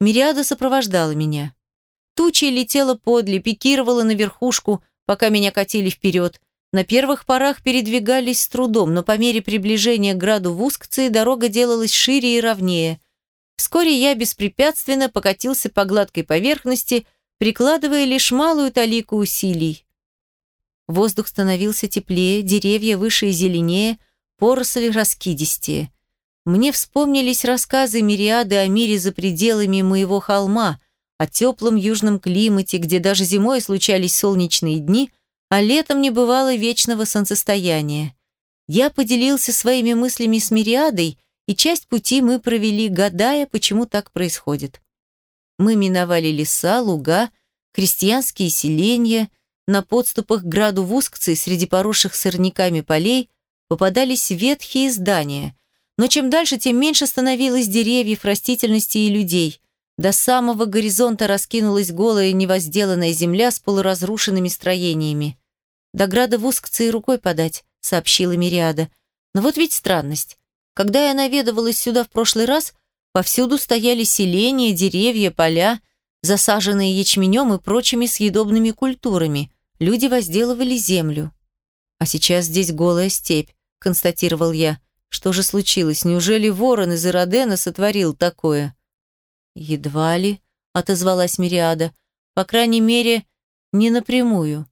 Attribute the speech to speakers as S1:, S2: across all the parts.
S1: Мириада сопровождала меня. Туча летела подле, пикировала на верхушку, пока меня катили вперед. На первых порах передвигались с трудом, но по мере приближения к граду Вускции дорога делалась шире и ровнее. Вскоре я беспрепятственно покатился по гладкой поверхности, прикладывая лишь малую талику усилий. Воздух становился теплее, деревья выше и зеленее, поросли раскидистее. Мне вспомнились рассказы Мириады о мире за пределами моего холма, о теплом южном климате, где даже зимой случались солнечные дни – а летом не бывало вечного солнцестояния. Я поделился своими мыслями с Мириадой, и часть пути мы провели, гадая, почему так происходит. Мы миновали леса, луга, крестьянские селения, на подступах к граду Вускцы среди поросших сорняками полей попадались ветхие здания, но чем дальше, тем меньше становилось деревьев, растительности и людей. До самого горизонта раскинулась голая невозделанная земля с полуразрушенными строениями. До града Вускца и рукой подать, сообщила Мириада. Но вот ведь странность. Когда я наведывалась сюда в прошлый раз, повсюду стояли селения, деревья, поля, засаженные ячменем и прочими съедобными культурами. Люди возделывали землю. А сейчас здесь голая степь, констатировал я. Что же случилось? Неужели ворон из Иродена сотворил такое? Едва ли, отозвалась Мириада. По крайней мере, не напрямую.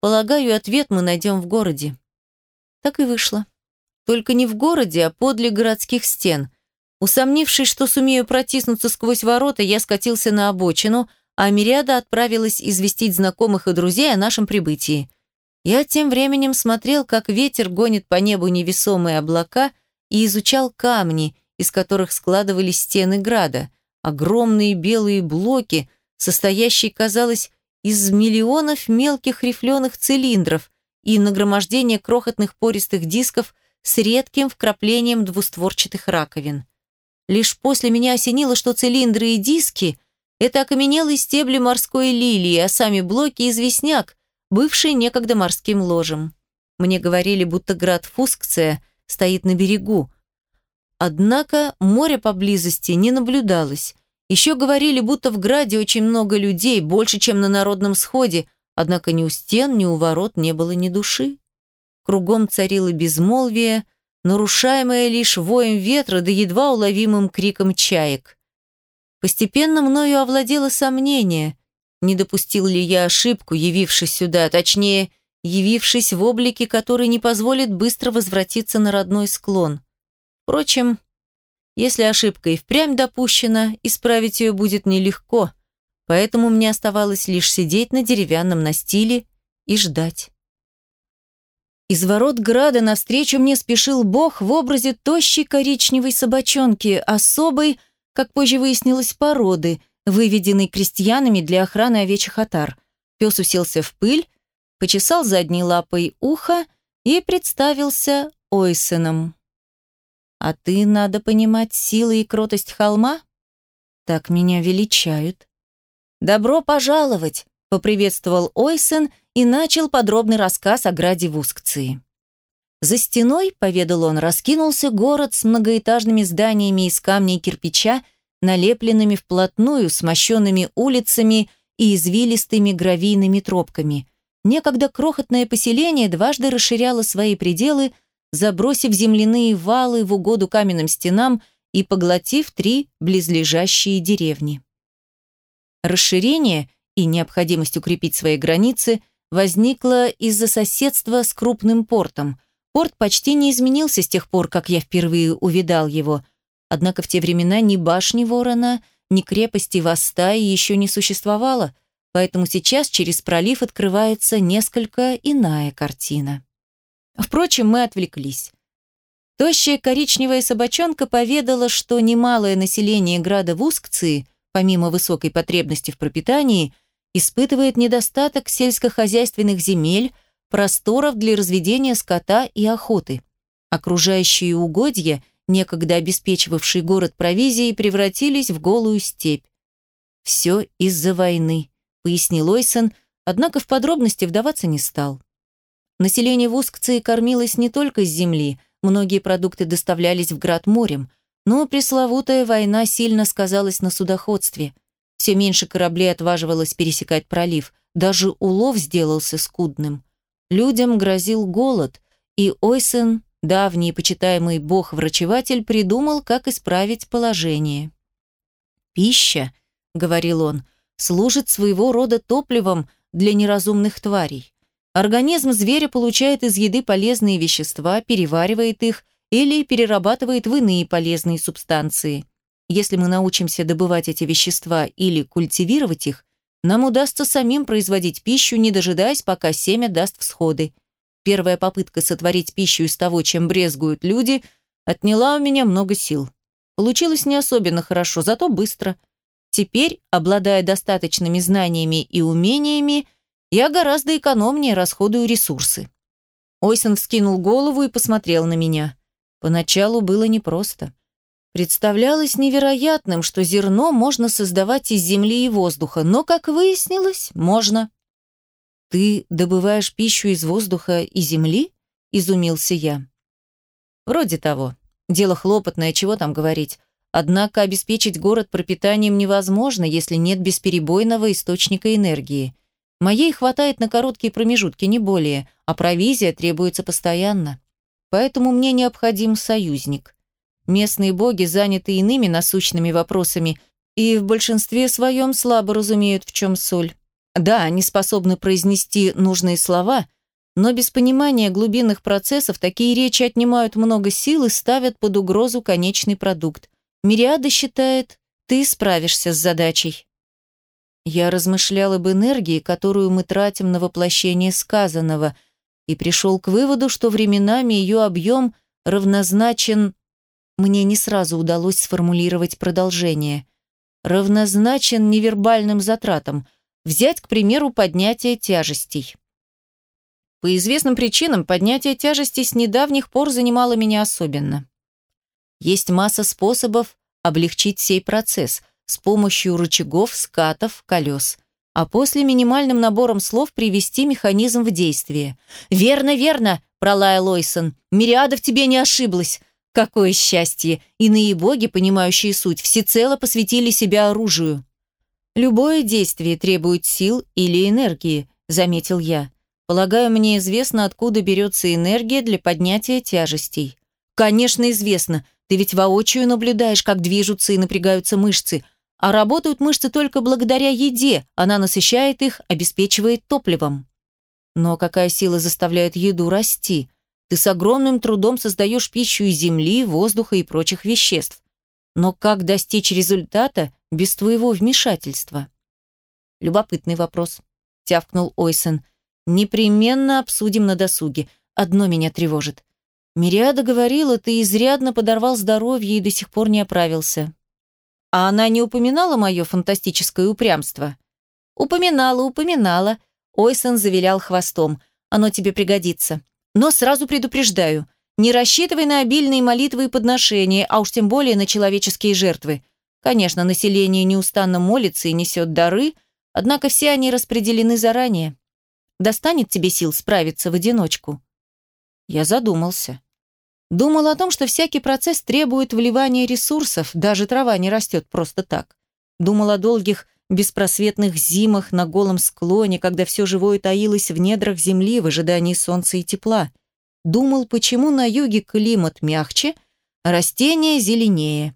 S1: Полагаю, ответ мы найдем в городе. Так и вышло. Только не в городе, а подле городских стен. Усомнившись, что сумею протиснуться сквозь ворота, я скатился на обочину, а Мириада отправилась известить знакомых и друзей о нашем прибытии. Я тем временем смотрел, как ветер гонит по небу невесомые облака и изучал камни, из которых складывались стены града. Огромные белые блоки, состоящие, казалось, из миллионов мелких рифленых цилиндров и нагромождения крохотных пористых дисков с редким вкраплением двустворчатых раковин. Лишь после меня осенило, что цилиндры и диски – это окаменелые стебли морской лилии, а сами блоки – известняк, бывший некогда морским ложем. Мне говорили, будто град Фускция стоит на берегу. Однако моря поблизости не наблюдалось, еще говорили, будто в Граде очень много людей, больше, чем на народном сходе, однако ни у стен, ни у ворот не было ни души. Кругом царило безмолвие, нарушаемое лишь воем ветра да едва уловимым криком чаек. Постепенно мною овладело сомнение, не допустил ли я ошибку, явившись сюда, точнее, явившись в облике, который не позволит быстро возвратиться на родной склон. Впрочем, если ошибка и впрямь допущена, исправить ее будет нелегко, поэтому мне оставалось лишь сидеть на деревянном настиле и ждать. Из ворот града навстречу мне спешил бог в образе тощей коричневой собачонки, особой, как позже выяснилось, породы, выведенной крестьянами для охраны овечьих отар. Пес уселся в пыль, почесал задней лапой ухо и представился Ойсеном. А ты, надо понимать, силы и кротость холма? Так меня величают. Добро пожаловать, поприветствовал Ойсен и начал подробный рассказ о граде Вускции. За стеной, поведал он, раскинулся город с многоэтажными зданиями из камня и кирпича, налепленными вплотную, с мощенными улицами и извилистыми гравийными тропками. Некогда крохотное поселение дважды расширяло свои пределы – забросив земляные валы в угоду каменным стенам и поглотив три близлежащие деревни. Расширение и необходимость укрепить свои границы возникло из-за соседства с крупным портом. Порт почти не изменился с тех пор, как я впервые увидал его, однако в те времена ни башни Ворона, ни крепости Вастаи еще не существовало, поэтому сейчас через пролив открывается несколько иная картина. Впрочем, мы отвлеклись. Тощая коричневая собачонка поведала, что немалое население града Вускции, помимо высокой потребности в пропитании, испытывает недостаток сельскохозяйственных земель, просторов для разведения скота и охоты. Окружающие угодья, некогда обеспечивавшие город провизией, превратились в голую степь. «Все из-за войны», — пояснил Ойсон, однако в подробности вдаваться не стал. Население Вускции кормилось не только с земли, многие продукты доставлялись в град морем. Но пресловутая война сильно сказалась на судоходстве. Все меньше кораблей отваживалось пересекать пролив, даже улов сделался скудным. Людям грозил голод, и Ойсен, давний почитаемый бог-врачеватель, придумал, как исправить положение. «Пища», — говорил он, — «служит своего рода топливом для неразумных тварей. Организм зверя получает из еды полезные вещества, переваривает их или перерабатывает в иные полезные субстанции. Если мы научимся добывать эти вещества или культивировать их, нам удастся самим производить пищу, не дожидаясь, пока семя даст всходы. Первая попытка сотворить пищу из того, чем брезгуют люди, отняла у меня много сил. Получилось не особенно хорошо, зато быстро. Теперь, обладая достаточными знаниями и умениями, я гораздо экономнее расходую ресурсы. Ойсен вскинул голову и посмотрел на меня. Поначалу было непросто. Представлялось невероятным, что зерно можно создавать из земли и воздуха, но, как выяснилось, можно. «Ты добываешь пищу из воздуха и земли?» – изумился я. «Вроде того. Дело хлопотное, чего там говорить. Однако обеспечить город пропитанием невозможно, если нет бесперебойного источника энергии. Моей хватает на короткие промежутки, не более, а провизия требуется постоянно. Поэтому мне необходим союзник. Местные боги заняты иными насущными вопросами и в большинстве своем слабо разумеют, в чем соль. Да, они способны произнести нужные слова, но без понимания глубинных процессов такие речи отнимают много сил и ставят под угрозу конечный продукт. Мириада считает, ты справишься с задачей. Я размышлял об энергии, которую мы тратим на воплощение сказанного, и пришел к выводу, что временами ее объем равнозначен мне не сразу удалось сформулировать продолжение. Равнозначен невербальным затратам. Взять, к примеру, поднятие тяжестей. По известным причинам поднятие тяжестей с недавних пор занимало меня особенно. Есть масса способов облегчить сей процесс с помощью рычагов, скатов, колес – а после минимальным набором слов привести механизм в действие. «Верно, верно!» – пролаял Лойсон. «Мириада в тебе не ошиблась. Какое счастье! Иные боги, понимающие суть, всецело посвятили себя оружию. Любое действие требует сил или энергии, заметил я. Полагаю, мне известно, откуда берется энергия для поднятия тяжестей. Конечно, известно. Ты ведь воочию наблюдаешь, как движутся и напрягаются мышцы. А работают мышцы только благодаря еде. Она насыщает их, обеспечивает топливом. Но какая сила заставляет еду расти? Ты с огромным трудом создаешь пищу из земли, воздуха и прочих веществ. Но как достичь результата без твоего вмешательства? Любопытный вопрос, тявкнул Ойсен. Непременно обсудим на досуге. Одно меня тревожит. Мириада говорила, ты изрядно подорвал здоровье и до сих пор не оправился. А она не упоминала мое фантастическое упрямство? Упоминала, упоминала. Ойсен завилял хвостом. Оно тебе пригодится. Но сразу предупреждаю, не рассчитывай на обильные молитвы и подношения, а уж тем более на человеческие жертвы. Конечно, население неустанно молится и несет дары, однако все они распределены заранее. Достанет тебе сил справиться в одиночку? Я задумался. Думал о том, что всякий процесс требует вливания ресурсов, даже трава не растет просто так. Думал о долгих беспросветных зимах на голом склоне, когда все живое таилось в недрах земли в ожидании солнца и тепла. Думал, почему на юге климат мягче, а растения зеленее.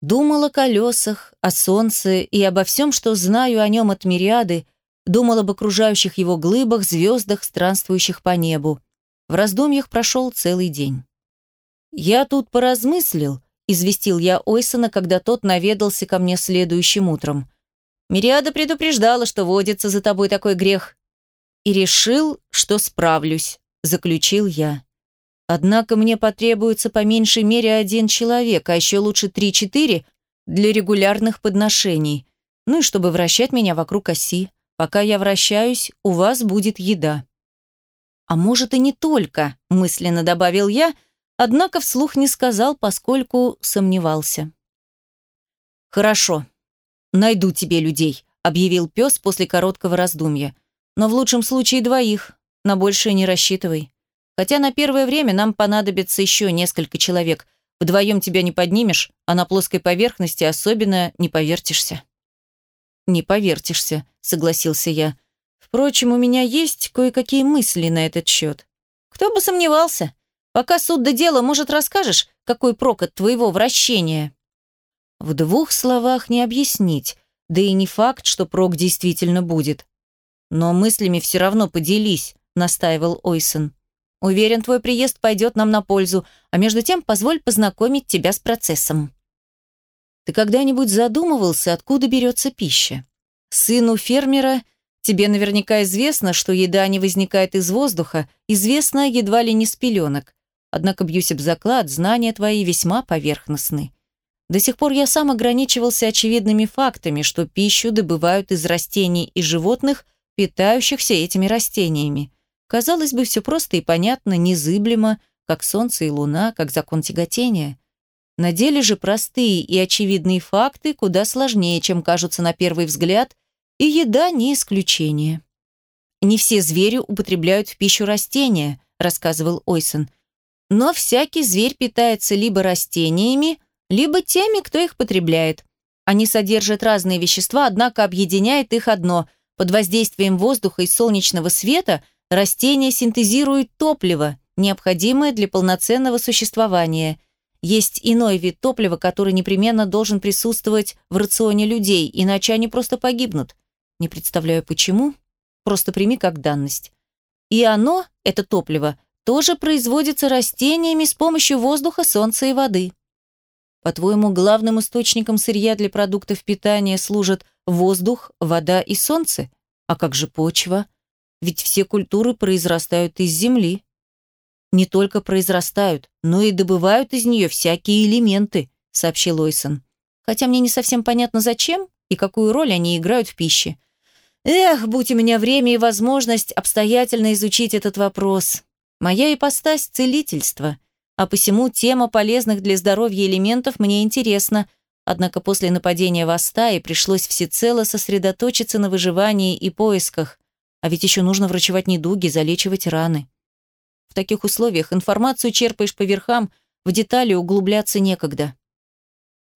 S1: Думал о колесах, о солнце и обо всем, что знаю о нем от мириады, думал об окружающих его глыбах, звездах, странствующих по небу. В раздумьях прошел целый день. «Я тут поразмыслил», — известил я Ойсона, когда тот наведался ко мне следующим утром. Мириада предупреждала, что водится за тобой такой грех. И решил, что справлюсь, заключил я. Однако мне потребуется по меньшей мере один человек, а еще лучше три-четыре для регулярных подношений. Ну и чтобы вращать меня вокруг оси. Пока я вращаюсь, у вас будет еда. А может и не только, мысленно добавил я, однако вслух не сказал, поскольку сомневался. Хорошо, «Найду тебе людей», — объявил пес после короткого раздумья. «Но в лучшем случае двоих. На большее не рассчитывай. Хотя на первое время нам понадобится еще несколько человек. Вдвоем тебя не поднимешь, а на плоской поверхности особенно не повертишься». «Не повертишься», — согласился я. «Впрочем, у меня есть кое-какие мысли на этот счет». «Кто бы сомневался? Пока суд до дела, может, расскажешь, какой прок от твоего вращения?» В двух словах не объяснить, да и не факт, что прок действительно будет. «Но мыслями все равно поделись», — настаивал Ойсон. «Уверен, твой приезд пойдет нам на пользу, а между тем позволь познакомить тебя с процессом». Ты когда-нибудь задумывался, откуда берется пища? Сыну фермера тебе наверняка известно, что еда не возникает из воздуха, известно едва ли не с пеленок. Однако, бьюсь об заклад, знания твои весьма поверхностны. До сих пор я сам ограничивался очевидными фактами, что пищу добывают из растений и животных, питающихся этими растениями. Казалось бы, все просто и понятно, незыблемо, как солнце и луна, как закон тяготения. На деле же простые и очевидные факты куда сложнее, чем кажутся на первый взгляд, и еда не исключение. «Не все звери употребляют в пищу растения», – рассказывал Ойсон. «Но всякий зверь питается либо растениями, либо теми, кто их потребляет. Они содержат разные вещества, однако объединяет их одно – под воздействием воздуха и солнечного света растения синтезируют топливо, необходимое для полноценного существования – есть иной вид топлива, который непременно должен присутствовать в рационе людей, иначе они просто погибнут. Не представляю почему, просто прими как данность. И оно, это топливо, тоже производится растениями с помощью воздуха, солнца и воды. По-твоему, главным источником сырья для продуктов питания служат воздух, вода и солнце? А как же почва? Ведь все культуры произрастают из земли не только произрастают, но и добывают из нее всякие элементы», — сообщил Ойсон. «Хотя мне не совсем понятно, зачем и какую роль они играют в пище. Эх, будь у меня время и возможность обстоятельно изучить этот вопрос. Моя ипостась — целительство, а посему тема полезных для здоровья элементов мне интересна, однако после нападения в Астае пришлось всецело сосредоточиться на выживании и поисках, а ведь еще нужно врачевать недуги, залечивать раны. В таких условиях информацию черпаешь по верхам, в детали углубляться некогда.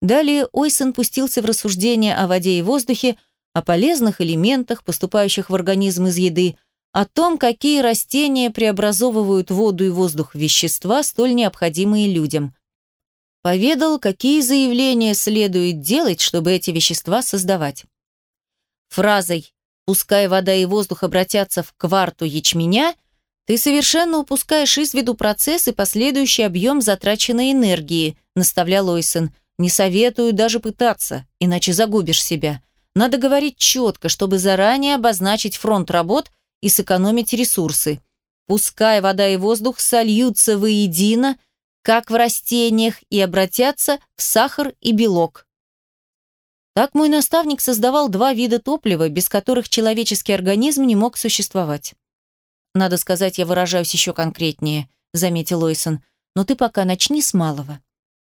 S1: Далее Ойсон пустился в рассуждения о воде и воздухе, о полезных элементах, поступающих в организм из еды, о том, какие растения преобразовывают воду и воздух в вещества, столь необходимые людям. Поведал, какие заявления следует делать, чтобы эти вещества создавать. Фразой «пускай вода и воздух обратятся в кварту ячменя» Ты совершенно упускаешь из виду процесс и последующий объем затраченной энергии, наставлял Лойсон. Не советую даже пытаться, иначе загубишь себя. Надо говорить четко, чтобы заранее обозначить фронт работ и сэкономить ресурсы. Пускай вода и воздух сольются воедино, как в растениях, и обратятся в сахар и белок. Так мой наставник создавал два вида топлива, без которых человеческий организм не мог существовать. «Надо сказать, я выражаюсь еще конкретнее», — заметил Ойсон. «Но ты пока начни с малого.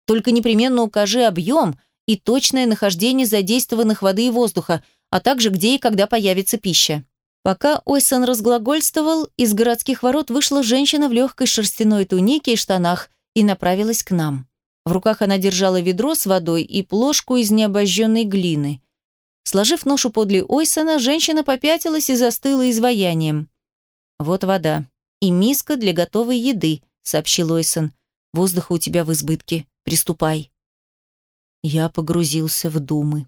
S1: Только непременно укажи объем и точное нахождение задействованных воды и воздуха, а также где и когда появится пища». Пока Ойсон разглагольствовал, из городских ворот вышла женщина в легкой шерстяной тунике и штанах и направилась к нам. В руках она держала ведро с водой и плошку из необожженной глины. Сложив ношу подле Ойсона, женщина попятилась и застыла изваянием. «Вот вода. И миска для готовой еды», — сообщил Ойсон. «Воздуха у тебя в избытке. Приступай». Я погрузился в думы.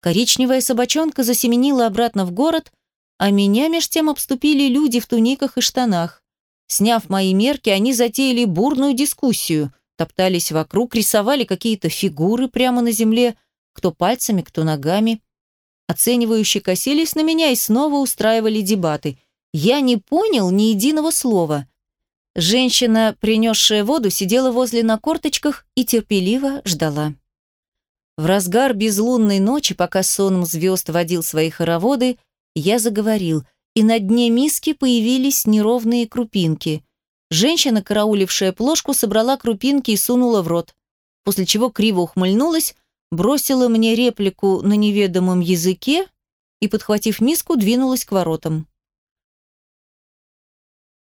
S1: Коричневая собачонка засеменила обратно в город, а меня меж тем обступили люди в туниках и штанах. Сняв мои мерки, они затеяли бурную дискуссию, топтались вокруг, рисовали какие-то фигуры прямо на земле, кто пальцами, кто ногами. Оценивающие косились на меня и снова устраивали дебаты. Я не понял ни единого слова. Женщина, принесшая воду, сидела возле на корточках и терпеливо ждала. В разгар безлунной ночи, пока сонм звезд водил свои хороводы, я заговорил, и на дне миски появились неровные крупинки. Женщина, караулившая плошку, собрала крупинки и сунула в рот, после чего криво ухмыльнулась, бросила мне реплику на неведомом языке и, подхватив миску, двинулась к воротам.